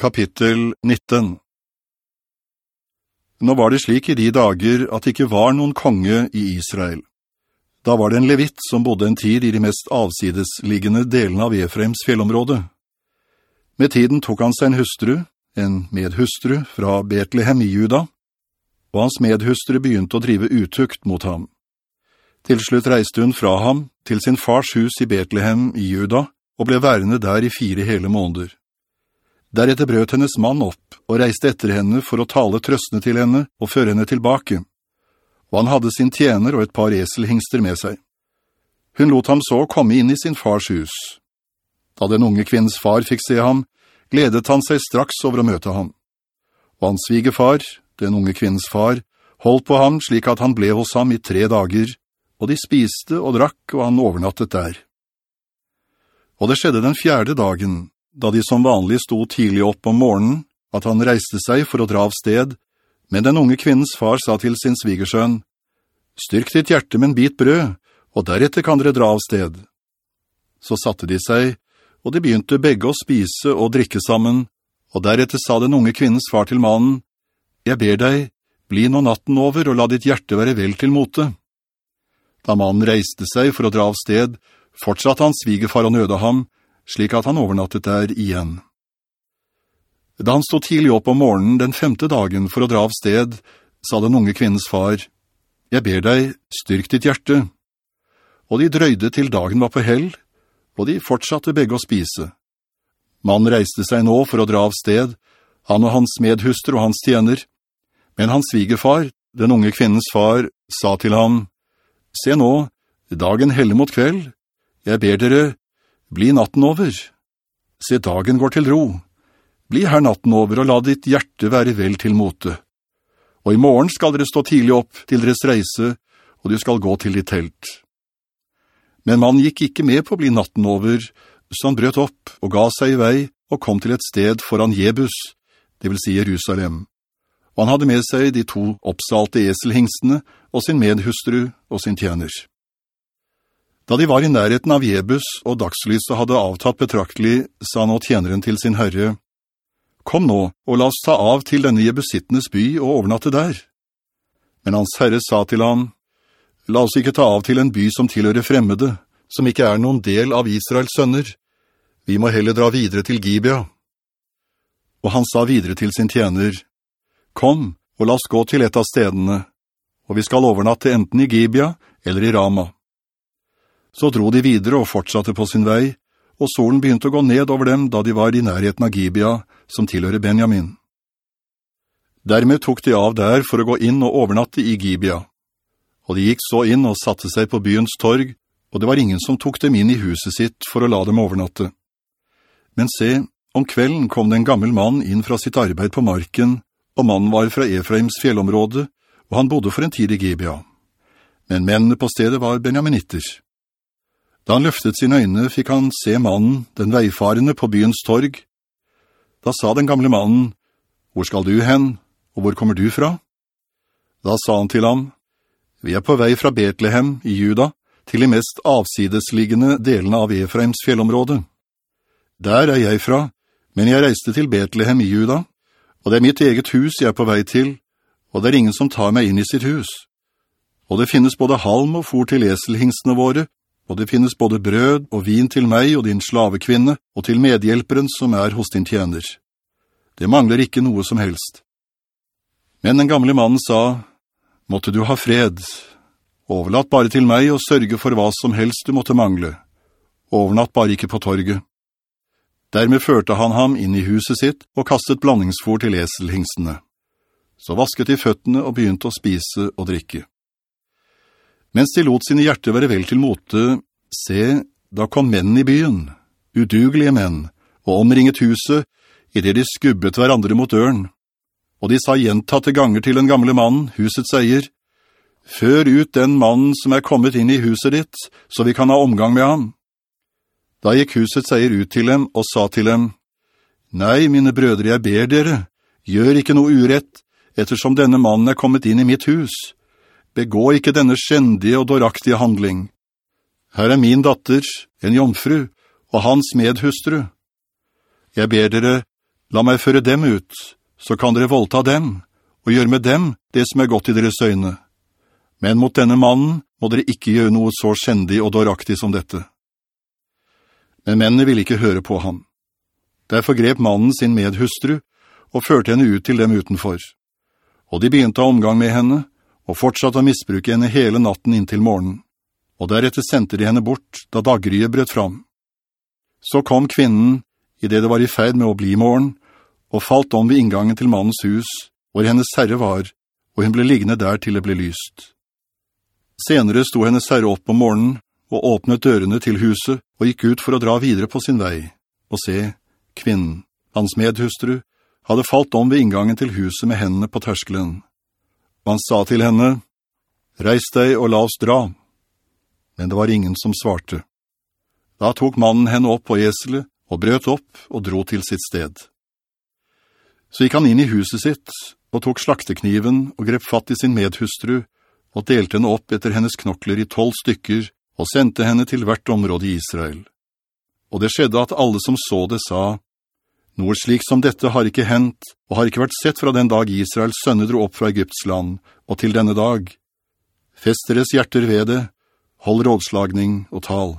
Kapittel 19 Nå var det slik i de dager at det ikke var noen konge i Israel. Da var det en levitt som bodde en tid i de mest avsidesliggende delene av Efraims fjellområde. Med tiden tok han seg en hustru, en medhustru fra Betlehem i Juda, og hans medhustru begynte å drive utukt mot ham. Til slutt reiste hun fra ham til sin fars hus i Betlehem i Juda, og ble værende der i fire hele måneder. Deretter brøt hennes mann opp og reiste etter henne for å tale trøstene til henne og føre henne tilbake. Og han hadde sin tjener og et par eselhingster med seg. Hun lot ham så komme inn i sin fars hus. Da den unge kvinns far fikk se ham, gledet han seg straks over å møte ham. Og hans svigefar, den unge kvinns far, holdt på ham slik at han ble hos ham i tre dager, og de spiste og drakk, og han overnattet der. Og det skjedde den fjerde dagen, da de som vanlig sto tidlig opp om morgenen, at han reiste seg for å dra av sted, men den unge kvinnens far sa til sin svigersønn, «Styrk ditt hjerte med en bit brød, og deretter kan dere dra av sted.» Så satte de seg, og de begynte begge å spise og drikke sammen, og deretter sa den unge kvinnens far til mannen, «Jeg ber deg, bli nå natten over og la ditt hjerte være vel til mote.» Da mannen reiste seg for å dra av sted, fortsatte hans svigefar å nøde ham, slik at han overnattet der igjen. Da han stod tidlig opp om morgenen den femte dagen for å dra av sted, sa den unge kvinnens far, «Jeg ber deg, styrk ditt hjerte.» Og de drøyde til dagen var på hell, og de fortsatte begge å spise. Mannen reiste seg nå for å dra av sted, han og hans medhuster og hans tjener. Men hans svigefar, den unge kvinnens far, sa til ham, «Se nå, dagen heller mot kveld. Jeg ber dere, bli natten over. Se, dagen går til ro. Bli her natten over og la ditt hjerte være vel til mote. Og i morgen skal dere stå tidlig opp til deres reise, og du skal gå til ditt telt. Men man gikk ikke med på å bli natten over, så han brøt opp og ga seg i vei og kom til et sted foran Jebus, det vil si Jerusalem. Og han hadde med seg de to oppsalte eselhingstene og sin medhustru og sin tjener. Da de var i nærheten av Jebus og dagslyset hadde avtatt betraktelig, sa nå tjeneren til sin herre, «Kom nå, og la oss ta av til denne Jebusittenes by og overnatte der.» Men hans herre sa til ham, «La oss ikke ta av til en by som tilhører fremmede, som ikke er noen del av Israels sønner. Vi må heller dra videre til Gibea.» Og han sa videre til sin tjener, «Kom, og la oss gå til et av stedene, og vi skal overnatte enten i Gibea eller i Rama.» Så dro de videre og fortsatte på sin vei, og solen begynte å gå ned over dem da de var i nærheten av Gibea, som tilhører Benjamin. Dermed tok de av der for å gå inn og overnatte i Gibea. Og de gikk så inn og satte seg på byens torg, og det var ingen som tok dem inn i huset sitt for å la dem overnatte. Men se, om kvelden kom det en gammel mann inn fra sitt arbeid på marken, og mannen var fra Efraims fjellområde, og han bodde for en tid i Gibea. Men mennene på stedet var benjaminitter. Da han løftet sine øyne, fikk han se mannen, den veifarende, på byens torg. Da sa den gamle mannen, «Hvor skal du hen, og hvor kommer du fra?» Da sa han til ham, «Vi er på vei fra Betlehem i Juda, til de mest avsidesliggende delene av Efraims fjellområde. Der er jeg fra, men jeg reiste til Betlehem i Juda, og det er mitt eget hus jeg er på vei til, og det er ingen som tar meg inn i sitt hus. Og det finnes både halm og fôr til eselhingstene våre, og det finnes både brød og vin til meg og din slavekvinne, og til medhjelperen som er hos din tjener. Det mangler ikke noe som helst. Men den gamle mannen sa, «Måtte du ha fred. Overlatt bare til meg og sørge for hva som helst du måtte mangle. Overnatt bare ikke på torget.» Dermed førte han ham inn i huset sitt og kastet blandingsfor til eselhingstene. Så vasket de føttene og begynte å spise og drikke. Mens de lot sine hjerter være vel til mote, se, da kom menn i byen, udugelige menn, og omringet huset, i det de skubbet hverandre mot døren. Og de sa gjentatte ganger til den gamle mannen, husets eier, «Før ut den mannen som er kommet inn i huset ditt, så vi kan ha omgang med ham.» Da gikk husets eier ut til dem og sa til dem, «Nei, mine brødre, jeg ber dere, gjør ikke noe urett, ettersom denne mannen er kommet inn i mitt hus.» Begå ikke denne skjendige og dåraktige handling. Her er min datter, en jomfru, og hans medhustru. Jeg ber dere, La meg føre dem ut, så kan dere voldta dem, og gjøre med dem det som er godt i deres øyne. Men mot denne mannen må dere ikke gjøre noe så skjendig og dåraktig som dette. Men mennene ville ikke høre på ham. Derfor grep mannen sin medhustru og førte henne ut til dem utenfor. Og de begynte omgang med henne, og fortsatte å misbruke henne hele natten inntil morgenen. Og deretter sendte de henne bort da daggryet brøt fram. Så kom kvinnen, i det det var i ferd med å bli morgen, og falt om ved inngangen til mannens hus, hvor hennes herre var, og hun ble liggende der til det ble lyst. Senere sto hennes herre opp om morgenen, og åpnet dørene til huset, og gikk ut for å dra videre på sin vei, og se, kvinnen, hans medhustru, hadde falt om ved inngangen til huset med hendene på terskelen. Og han sa til henne, «Reis deg og la oss dra.» Men det var ingen som svarte. Da tok mannen henne opp på eselet, og brøt opp og dro til sitt sted. Så gikk han inn i huset sitt, og tok slaktekniven og grep fatt i sin medhustru, og delte henne opp etter hennes knokler i tolv stykker, og sendte henne til hvert område i Israel. Og det skjedde at alle som så det sa, «Noe slik som dette har ikke hent, og har ikke vært sett fra den dag Israels sønne dro opp fra Egypts land, og til denne dag. Fest deres hjerter ved det, hold rådslagning og tal.»